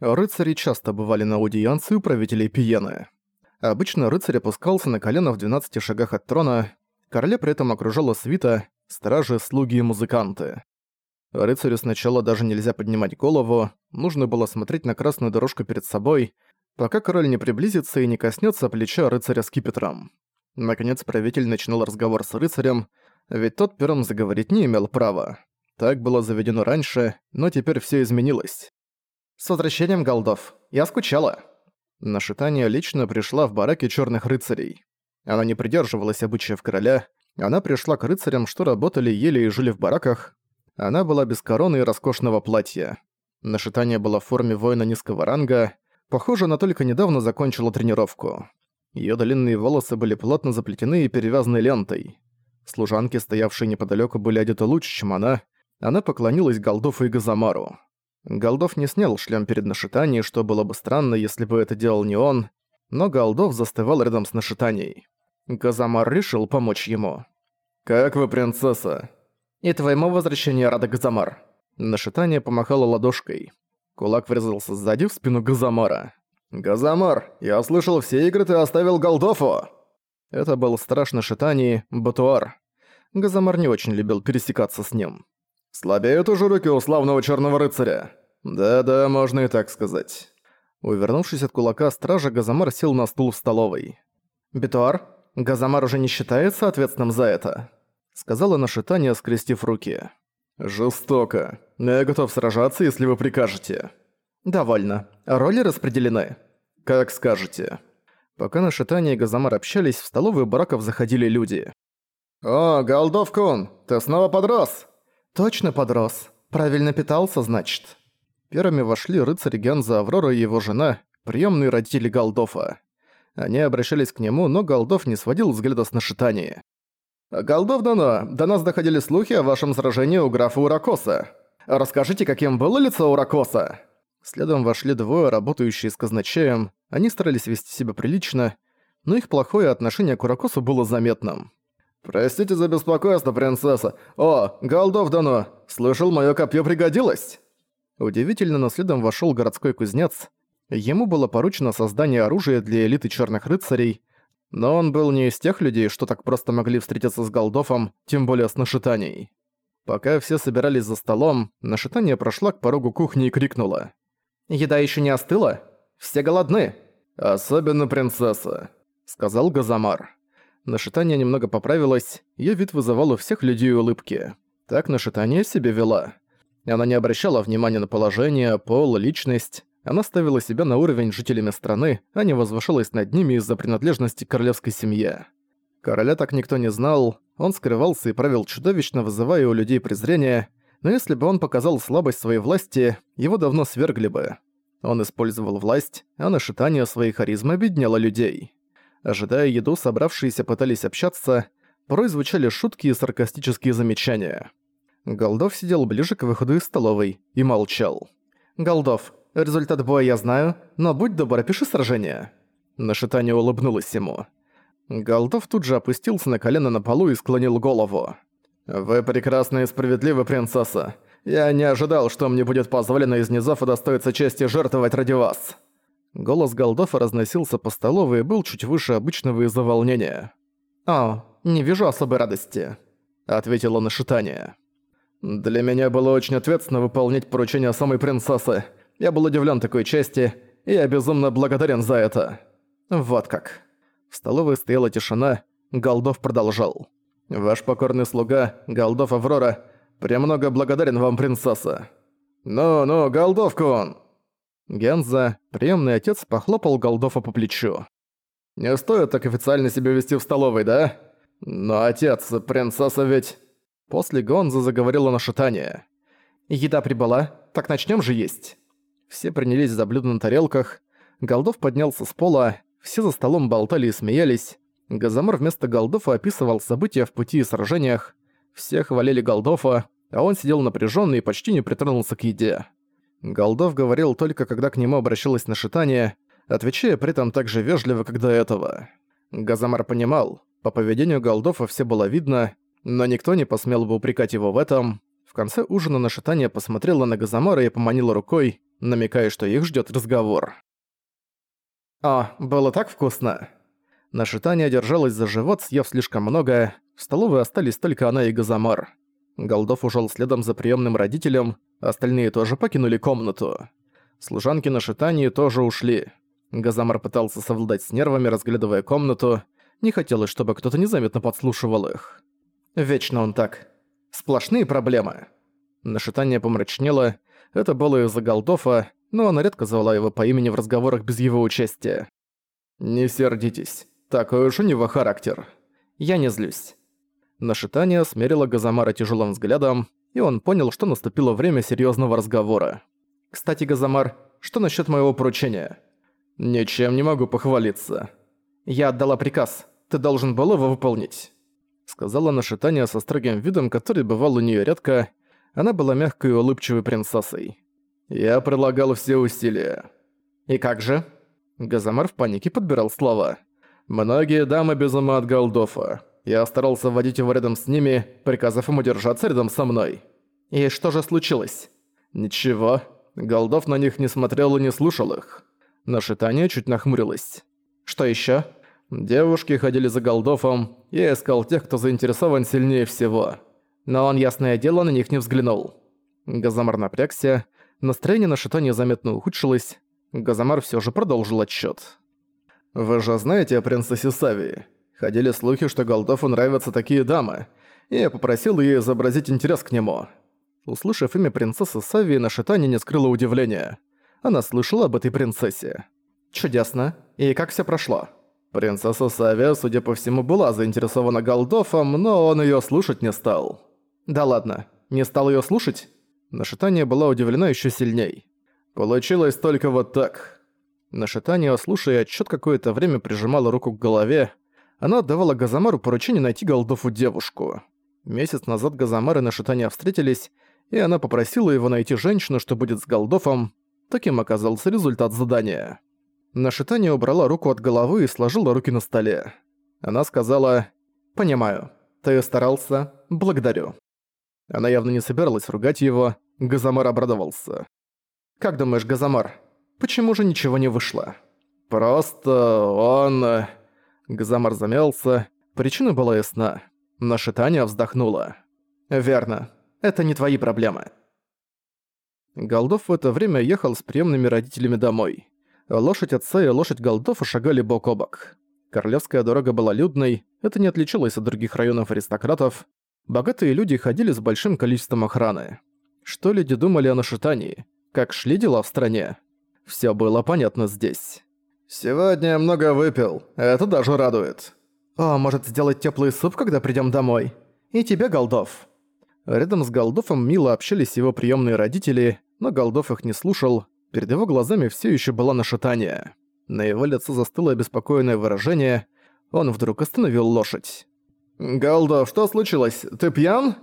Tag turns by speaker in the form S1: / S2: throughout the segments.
S1: Рыцари часто бывали на аудиенции у правителей Пиены. Обычно рыцарь опускался на колено в 12 шагах от трона, короля при этом окружала свита, стражи, слуги и музыканты. Рыцарю сначала даже нельзя поднимать голову, нужно было смотреть на красную дорожку перед собой, пока король не приблизится и не коснется плеча рыцаря с кипетром. Наконец правитель начинал разговор с рыцарем, ведь тот первым заговорить не имел права. Так было заведено раньше, но теперь все изменилось. «С возвращением, Голдов! Я скучала!» Нашитание лично пришла в бараке черных рыцарей. Она не придерживалась обычаев короля, она пришла к рыцарям, что работали, ели и жили в бараках. Она была без короны и роскошного платья. Нашитание было в форме воина низкого ранга, похоже, она только недавно закончила тренировку. Её длинные волосы были плотно заплетены и перевязаны лентой. Служанки, стоявшие неподалёку, были одеты лучше, чем она. Она поклонилась Голдову и Газамару. Голдов не снял шлем перед Нашитанией, что было бы странно, если бы это делал не он, но Голдов застывал рядом с Нашитанией. Газамар решил помочь ему. «Как вы, принцесса?» «И твоему возвращению рада, Газамар». Нашитание помахала ладошкой. Кулак врезался сзади в спину Газамара. «Газамар, я слышал, все игры ты оставил Голдофу!» Это был страшно Шитани, Батуар. Газамар не очень любил пересекаться с ним. «Слабеют уже руки у славного черного рыцаря!» «Да-да, можно и так сказать». Увернувшись от кулака стража, Газамар сел на стул в столовой. «Битуар, Газамар уже не считается ответственным за это», — сказала Нашитания, скрестив руки. «Жестоко. Я готов сражаться, если вы прикажете». «Довольно. Роли распределены». «Как скажете». Пока Нашитания и Газамар общались, в столовую бараков заходили люди. «О, Голдов-кун, ты снова подрос!» «Точно подрос. Правильно питался, значит». Первыми вошли рыцарь Генза Аврора и его жена, приемные родители Голдофа. Они обращались к нему, но Голдов не сводил взгляда с нашитания. «Голдов Дано, до нас доходили слухи о вашем сражении у графа Уракоса. Расскажите, каким было лицо Уракоса?» Следом вошли двое, работающие с казначеем. Они старались вести себя прилично, но их плохое отношение к Уракосу было заметным. «Простите за беспокойство, принцесса. О, Голдов Дано, слышал, моё копье пригодилось!» Удивительно, но следом вошёл городской кузнец. Ему было поручено создание оружия для элиты черных рыцарей, но он был не из тех людей, что так просто могли встретиться с Голдофом, тем более с Нашитанией. Пока все собирались за столом, Нашитания прошла к порогу кухни и крикнула. «Еда ещё не остыла? Все голодны!» «Особенно принцесса», — сказал Газамар. Нашитание немного поправилось, её вид вызывал у всех людей улыбки. Так Нашитание себя вела. Она не обращала внимания на положение, пол, личность. Она ставила себя на уровень жителями страны, а не возвышалась над ними из-за принадлежности к королевской семье. Короля так никто не знал, он скрывался и правил чудовищно, вызывая у людей презрение, но если бы он показал слабость своей власти, его давно свергли бы. Он использовал власть, а нашитание своей харизмы объединяло людей. Ожидая еду, собравшиеся пытались общаться, порой звучали шутки и саркастические замечания. Голдов сидел ближе к выходу из столовой и молчал. «Голдов, результат боя я знаю, но будь добр, опиши сражение». Нашитание улыбнулась ему. Голдов тут же опустился на колено на полу и склонил голову. «Вы прекрасная и справедливая принцесса. Я не ожидал, что мне будет позволено из низов удостоиться чести жертвовать ради вас». Голос Голдофа разносился по столовой и был чуть выше обычного из-за волнения. «О, не вижу особой радости», — ответила Нашитание. «Для меня было очень ответственно выполнять поручение самой принцессы. Я был удивлен такой чести, и я безумно благодарен за это». Вот как. В столовой стояла тишина, Голдов продолжал. «Ваш покорный слуга, Голдов Аврора, премного благодарен вам, принцесса». «Ну-ну, Голдов-кун!» Генза, приемный отец, похлопал Голдова по плечу. «Не стоит так официально себя вести в столовой, да? Но отец, принцесса ведь...» После Гонза заговорила на шатание. «Еда прибыла, так начнем же есть». Все принялись за блюда на тарелках. Голдов поднялся с пола, все за столом болтали и смеялись. Газамар вместо Голдофа описывал события в пути и сражениях. Все хвалили Голдофа, а он сидел напряженный и почти не притронулся к еде. Голдов говорил только когда к нему обращалось на шитание, отвечая при этом так же вежливо, как до этого. Газамар понимал, по поведению Голдофа все было видно, но никто не посмел бы упрекать его в этом. В конце ужина нашитание посмотрела на Газамара и поманила рукой, намекая, что их ждет разговор. «О, было так вкусно!» Наша Таня держалась за живот, съев слишком много, в столовой остались только она и Газамар. Голдов ушел следом за приемным родителем, остальные тоже покинули комнату. Служанки на шитании тоже ушли. Газамар пытался совладать с нервами, разглядывая комнату. Не хотелось, чтобы кто-то незаметно подслушивал их. Вечно он так. Сплошные проблемы. Нашитание помрачнело. Это было из-за Голдофа, но она редко звала его по имени в разговорах без его участия. «Не сердитесь. Такой уж у него характер. Я не злюсь». Нашитание смерило Газамара тяжелым взглядом, и он понял, что наступило время серьезного разговора. «Кстати, Газамар, что насчет моего поручения?» «Ничем не могу похвалиться». «Я отдала приказ. Ты должен был его выполнить», — сказала Нашитание со строгим видом, который бывал у нее редко. Она была мягкой и улыбчивой принцессой. «Я прилагал все усилия». «И как же?» Газамар в панике подбирал слова. «Многие дамы без ума от Голдофа. Я старался вводить его рядом с ними, приказав ему держаться рядом со мной. И что же случилось? Ничего. Голдов на них не смотрел и не слушал их. Наша Таня чуть нахмурилась. Что еще? Девушки ходили за Голдофом, я искал тех, кто заинтересован сильнее всего. Но он, ясное дело, на них не взглянул. Газамар напрягся, настроение на Шитане заметно ухудшилось. Газамар все же продолжил отчет. «Вы же знаете о принцессе Савии?» Ходили слухи, что Голдову нравятся такие дамы, и я попросил ее изобразить интерес к нему. Услышав имя принцессы Сави, Нашитани не скрыла удивления. Она слышала об этой принцессе. Чудесно. И как все прошло? Принцесса Савия, судя по всему, была заинтересована Голдофом, но он ее слушать не стал. Да ладно, не стал ее слушать? Нашитание была удивлена еще сильней. Получилось только вот так. Нашитание, слушая отчет какое-то время прижимала руку к голове, она отдавала Газамару поручение найти Голдову девушку. Месяц назад Газамар и Нашитания встретились, и она попросила его найти женщину, что будет с Голдофом. Таким оказался результат задания. Нашитания убрала руку от головы и сложила руки на столе. Она сказала «Понимаю. Ты старался. Благодарю». Она явно не собиралась ругать его. Газамар обрадовался. «Как думаешь, Газамар, почему же ничего не вышло?» «Просто он...» Газамар замялся. Причина была ясна. Наша Таня вздохнула. «Верно. Это не твои проблемы». Голдов в это время ехал с приемными родителями домой. Лошадь отца и лошадь Голдова шагали бок о бок. Королевская дорога была людной, это не отличалось от других районов аристократов. Богатые люди ходили с большим количеством охраны. Что люди думали о нашитании? Как шли дела в стране? Всё было понятно здесь. «Сегодня я много выпил. Это даже радует». «О, может сделать теплый суп, когда придём домой? И тебе, Голдов». Рядом с Голдовом мило общались его приёмные родители, но Голдов их не слушал. Перед его глазами всё ещё была нашатание. На его лице застыло обеспокоенное выражение. Он вдруг остановил лошадь. «Голдов, что случилось? Ты пьян?»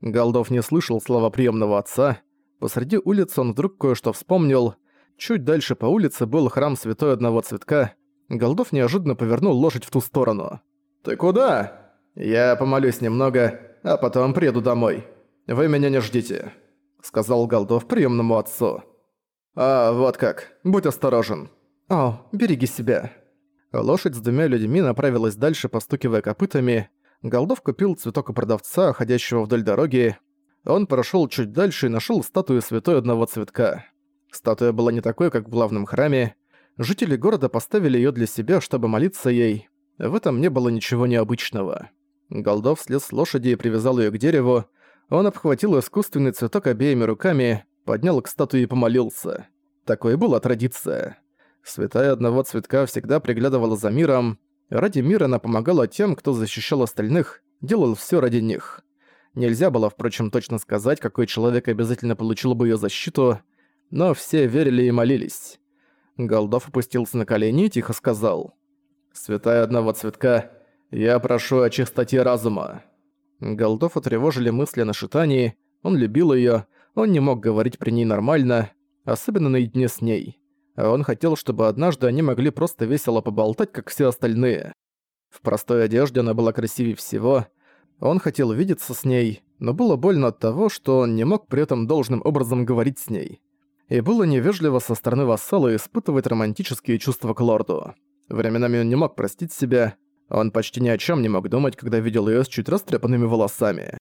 S1: Голдов не слышал слова приемного отца. Посреди улицы он вдруг кое-что вспомнил. Чуть дальше по улице был храм святой одного цветка. Голдов неожиданно повернул лошадь в ту сторону. «Ты куда?» «Я помолюсь немного, а потом приеду домой. Вы меня не ждите», — сказал Голдов приемному отцу. «А, вот как. Будь осторожен». «О, береги себя». Лошадь с двумя людьми направилась дальше, постукивая копытами. Голдов купил цветок у продавца, ходящего вдоль дороги. Он прошел чуть дальше и нашел статую святой одного цветка. Статуя была не такой, как в главном храме. Жители города поставили её для себя, чтобы молиться ей. В этом не было ничего необычного. Голдов слез с лошади и привязал её к дереву. Он обхватил искусственный цветок обеими руками, поднял к статуе и помолился. Такой была традиция. Святая одного цветка всегда приглядывала за миром. Ради мира она помогала тем, кто защищал остальных, делал всё ради них. Нельзя было, впрочем, точно сказать, какой человек обязательно получил бы её защиту, но все верили и молились. Голдов опустился на колени и тихо сказал. «Святая одного цветка, я прошу о чистоте разума». Голдов отревожили мысли о нашитании, он любил её, он не мог говорить при ней нормально, особенно наедине с ней. А он хотел, чтобы однажды они могли просто весело поболтать, как все остальные. В простой одежде она была красивее всего. Он хотел видеться с ней, но было больно от того, что он не мог при этом должным образом говорить с ней. И было невежливо со стороны вассала испытывать романтические чувства к лорду. Временами он не мог простить себя, он почти ни о чем не мог думать, когда видел ее с чуть растрепанными волосами.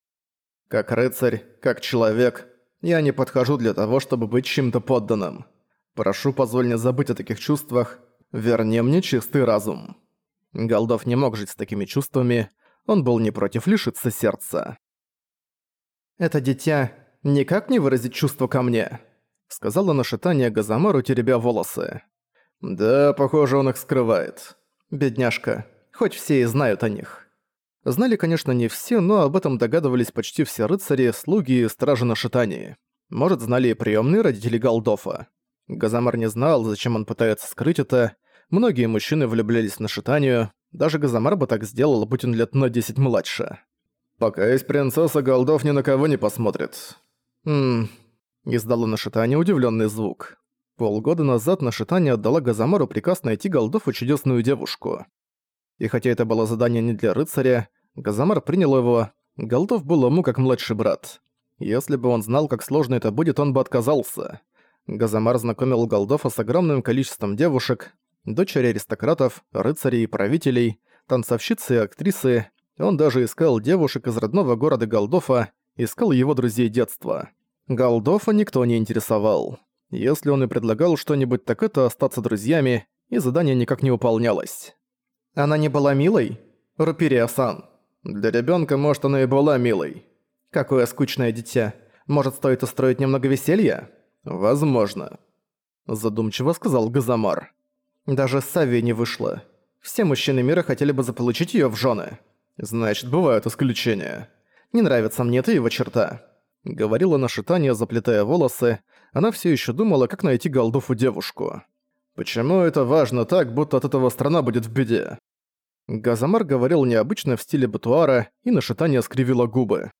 S1: Как рыцарь, как человек, я не подхожу для того, чтобы быть чем-то подданным. Прошу, позволь мне забыть о таких чувствах, верни мне чистый разум. Голдов не мог жить с такими чувствами, он был не против лишиться сердца. «Это дитя никак не выразит чувство ко мне», — сказала нашитание Газамару, теребя волосы. «Да, похоже, он их скрывает. Бедняжка, хоть все и знают о них». Знали, конечно, не все, но об этом догадывались почти все рыцари, слуги и стражи нашитания. Может, знали и приемные родители Голдофа. Газамар не знал, зачем он пытается скрыть это. Многие мужчины влюблялись в нашитанию, даже Газамар бы так сделал, будь он лет на 10 младше. «Пока есть принцесса, Голдов ни на кого не посмотрит». «Ммм...» — издало Нашитание удивленный звук. Полгода назад Нашитание отдала Газамару приказ найти Голдову чудесную девушку. И хотя это было задание не для рыцаря, Газамар принял его, Голдов был ему как младший брат. Если бы он знал, как сложно это будет, он бы отказался. Газамар знакомил Голдова с огромным количеством девушек, дочери аристократов, рыцарей и правителей, танцовщицы и актрисы, он даже искал девушек из родного города Голдофа, искал его друзей детства. Голдофа никто не интересовал. Если он и предлагал что-нибудь, так это остаться друзьями, и задание никак не выполнялось. Она не была милой? Рупирия-сан. Для ребенка, может, она и была милой. Какое скучное дитя. Может, стоит устроить немного веселья? Возможно. Задумчиво сказал Газамар. Даже Сави не вышло. Все мужчины мира хотели бы заполучить её в жены. Значит, бывают исключения. Не нравится мне эта его черта. Говорила на шитание, заплетая волосы, она все еще думала, как найти Голдуфу девушку. Почему это важно так, будто от этого страна будет в беде? Газамар говорил необычно в стиле батуара, и на шитание скривила губы.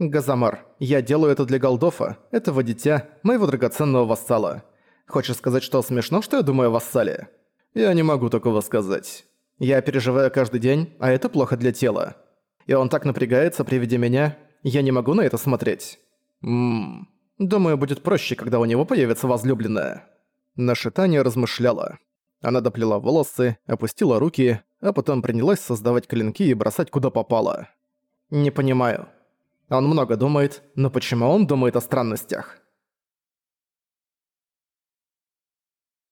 S1: «Газамар, я делаю это для Голдофа, этого дитя, моего драгоценного вассала. Хочешь сказать, что смешно, что я думаю о вассале?» «Я не могу такого сказать. Я переживаю каждый день, а это плохо для тела. И он так напрягается при виде меня, я не могу на это смотреть. Ммм, думаю, будет проще, когда у него появится возлюбленная». Нашитание размышляла. Она доплела волосы, опустила руки, а потом принялась создавать клинки и бросать куда попало. «Не понимаю. Он много думает, но почему он думает о странностях?»